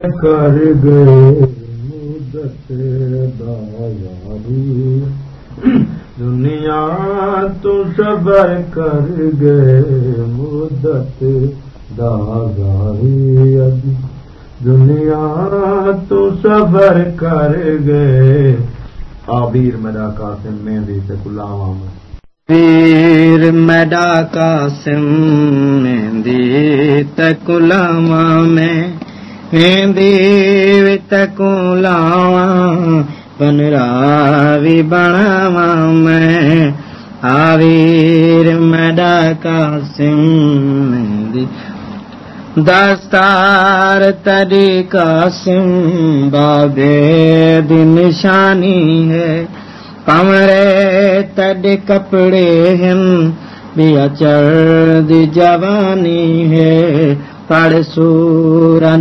کر گئے مدت دایاری دنیا تو صبر کر گئے مدت دازاری دنیا تو صبر کر گئے آبیر میرا قاسم میں بھی سکلاوا میں پیر میڈا قاسم مہندی تکلاوا میں مہندی تکلاوا پنراوی بناوا میں آویر میڈا قاسم مہندی دستار تری قاسم بابے دی نشانی ہے کمرے تڈ کپڑے ہم بیا چڑھ دی جوانی ہے پڑ سورن